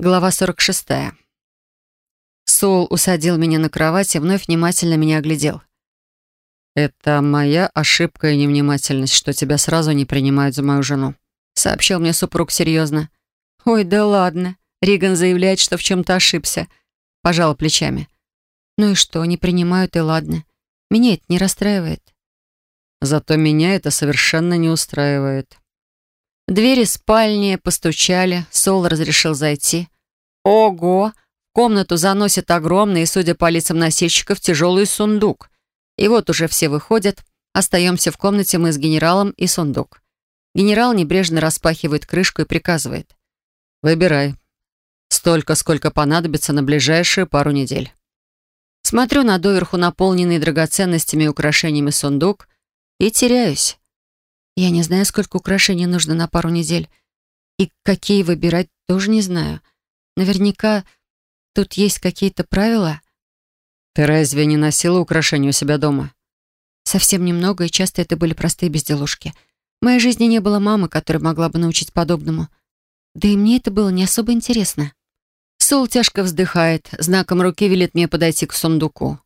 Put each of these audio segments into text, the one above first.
Глава 46. Соул усадил меня на кровать и вновь внимательно меня оглядел. «Это моя ошибка и невнимательность, что тебя сразу не принимают за мою жену», сообщил мне супруг серьезно. «Ой, да ладно». Риган заявляет, что в чем-то ошибся. Пожал плечами. «Ну и что, не принимают, и ладно. Меня это не расстраивает». «Зато меня это совершенно не устраивает», Двери спальни постучали, Сол разрешил зайти. Ого! Комнату заносит огромный и, судя по лицам носильщиков, тяжелый сундук. И вот уже все выходят. Остаемся в комнате мы с генералом и сундук. Генерал небрежно распахивает крышку и приказывает. «Выбирай. Столько, сколько понадобится на ближайшие пару недель». Смотрю на доверху наполненный драгоценностями и украшениями сундук и теряюсь. Я не знаю, сколько украшений нужно на пару недель. И какие выбирать, тоже не знаю. Наверняка тут есть какие-то правила. Ты разве не носила украшения у себя дома? Совсем немного, и часто это были простые безделушки. В моей жизни не было мамы, которая могла бы научить подобному. Да и мне это было не особо интересно. Сол тяжко вздыхает, знаком руки велит мне подойти к сундуку.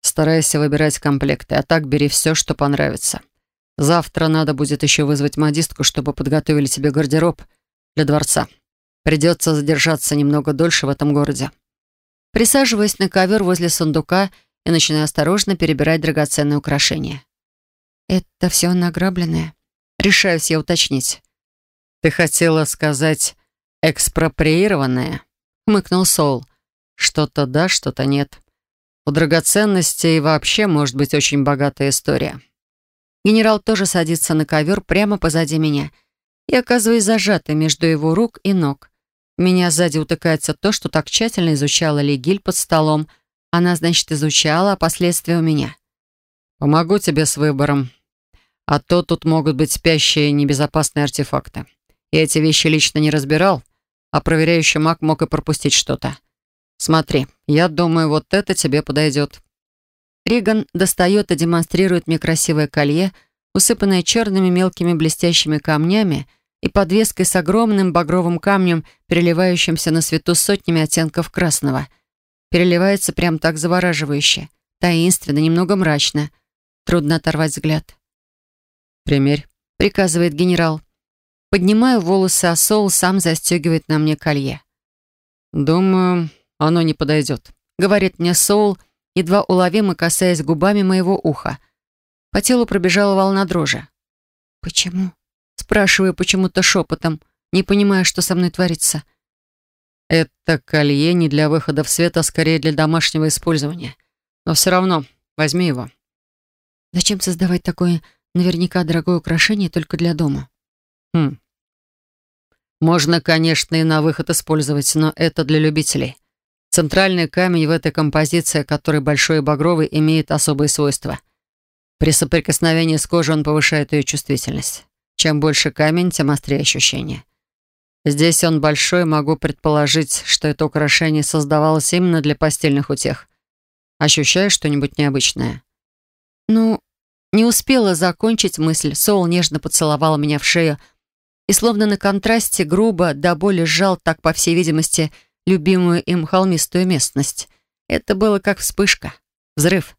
Старайся выбирать комплекты, а так бери все, что понравится. Завтра надо будет еще вызвать модистку, чтобы подготовили тебе гардероб для дворца. Придется задержаться немного дольше в этом городе». Присаживаясь на ковер возле сундука и начинаю осторожно перебирать драгоценные украшения. «Это все награбленное?» Решаюсь я уточнить. «Ты хотела сказать экспроприированное?» — хмыкнул Соул. «Что-то да, что-то нет. У драгоценностей вообще может быть очень богатая история». Генерал тоже садится на ковер прямо позади меня и оказываюсь зажатой между его рук и ног. меня сзади утыкается то, что так тщательно изучала Легиль под столом. Она, значит, изучала, а последствия у меня. «Помогу тебе с выбором. А то тут могут быть спящие небезопасные артефакты. Я эти вещи лично не разбирал, а проверяющий маг мог и пропустить что-то. Смотри, я думаю, вот это тебе подойдет». Риган достает и демонстрирует мне красивое колье, усыпанное черными мелкими блестящими камнями и подвеской с огромным багровым камнем, переливающимся на свету сотнями оттенков красного. Переливается прям так завораживающе, таинственно, немного мрачно. Трудно оторвать взгляд. «Примерь», — приказывает генерал. Поднимаю волосы, а Соул сам застегивает на мне колье. «Думаю, оно не подойдет», — говорит мне Соул, едва уловимо касаясь губами моего уха. По телу пробежала волна дрожи. «Почему?» Спрашиваю почему-то шепотом, не понимая, что со мной творится. «Это колье не для выхода в свет, а скорее для домашнего использования. Но все равно возьми его». «Зачем создавать такое наверняка дорогое украшение только для дома?» «Хм. Можно, конечно, и на выход использовать, но это для любителей. Центральный камень в этой композиции, который большой и багровый, имеет особые свойства. При соприкосновении с кожей он повышает ее чувствительность. Чем больше камень, тем острее ощущение. Здесь он большой, могу предположить, что это украшение создавалось именно для постельных утех. Ощущаешь что-нибудь необычное? Ну, не успела закончить мысль. Соул нежно поцеловал меня в шею и, словно на контрасте, грубо, до боли сжал, так, по всей видимости, любимую им холмистую местность. Это было как вспышка, взрыв.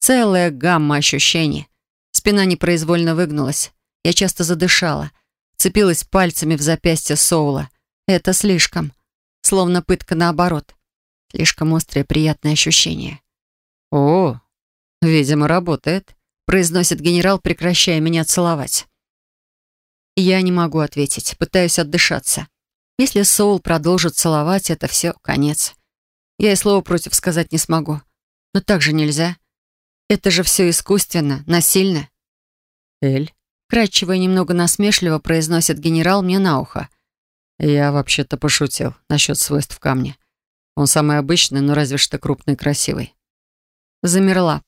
Целая гамма ощущений. Спина непроизвольно выгнулась. Я часто задышала. Цепилась пальцами в запястье Соула. Это слишком. Словно пытка наоборот. Слишком острое приятное ощущение. «О, видимо, работает», — произносит генерал, прекращая меня целовать. Я не могу ответить, пытаюсь отдышаться. Если Соул продолжит целовать, это все, конец. Я и слова против сказать не смогу. Но так же нельзя. Это же все искусственно, насильно. Эль, кратчево и немного насмешливо произносит генерал мне на ухо. Я вообще-то пошутил насчет свойств камня. Он самый обычный, но разве что крупный и красивый. Замерла.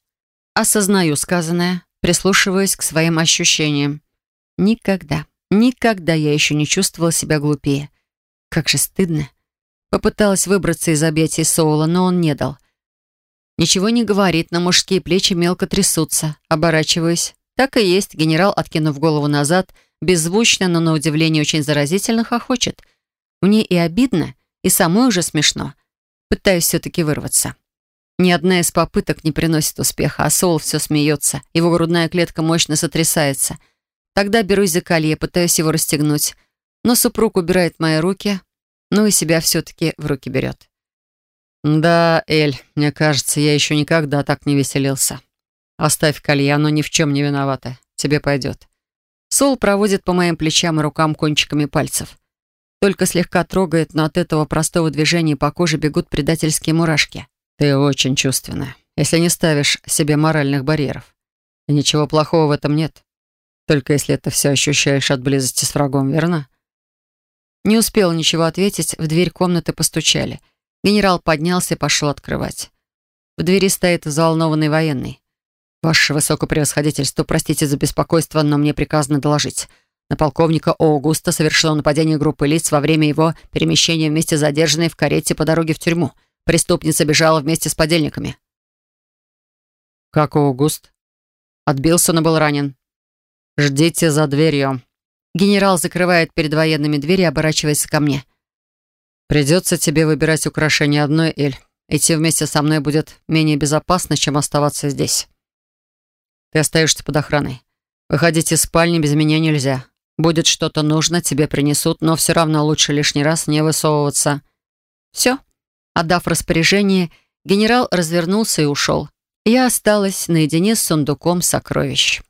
Осознаю сказанное, прислушиваясь к своим ощущениям. Никогда, никогда я еще не чувствовала себя глупее. Как же стыдно. Попыталась выбраться из объятий Соула, но он не дал. Ничего не говорит, но мужские плечи мелко трясутся. Оборачиваюсь. Так и есть. Генерал, откинув голову назад, беззвучно, но на удивление очень заразительно хохочет. Мне и обидно, И самой уже смешно. Пытаюсь все-таки вырваться. Ни одна из попыток не приносит успеха, а Соул все смеется. Его грудная клетка мощно сотрясается. Тогда берусь за колье, пытаюсь его расстегнуть. Но супруг убирает мои руки, ну и себя все-таки в руки берет. «Да, Эль, мне кажется, я еще никогда так не веселился. Оставь колье, оно ни в чем не виновато. Тебе пойдет». Сол проводит по моим плечам и рукам кончиками пальцев. Только слегка трогает, но от этого простого движения по коже бегут предательские мурашки. Ты очень чувственная, если не ставишь себе моральных барьеров. И ничего плохого в этом нет. Только если это все ощущаешь от близости с врагом, верно? Не успел ничего ответить, в дверь комнаты постучали. Генерал поднялся и пошел открывать. В двери стоит взволнованный военный. «Ваше высокопревосходительство, простите за беспокойство, но мне приказано доложить. На полковника Оугуста совершено нападение группы лиц во время его перемещения вместе с задержанной в карете по дороге в тюрьму. Преступница бежала вместе с подельниками. «Как Аугуст?» Отбился, но был ранен. «Ждите за дверью». Генерал закрывает перед военными двери, оборачивается ко мне. «Придется тебе выбирать украшение одной, Эль. Идти вместе со мной будет менее безопасно, чем оставаться здесь. Ты остаешься под охраной. Выходить из спальни без меня нельзя. Будет что-то нужно, тебе принесут, но все равно лучше лишний раз не высовываться. Все. Отдав распоряжение, генерал развернулся и ушел. Я осталась наедине с сундуком сокровищ.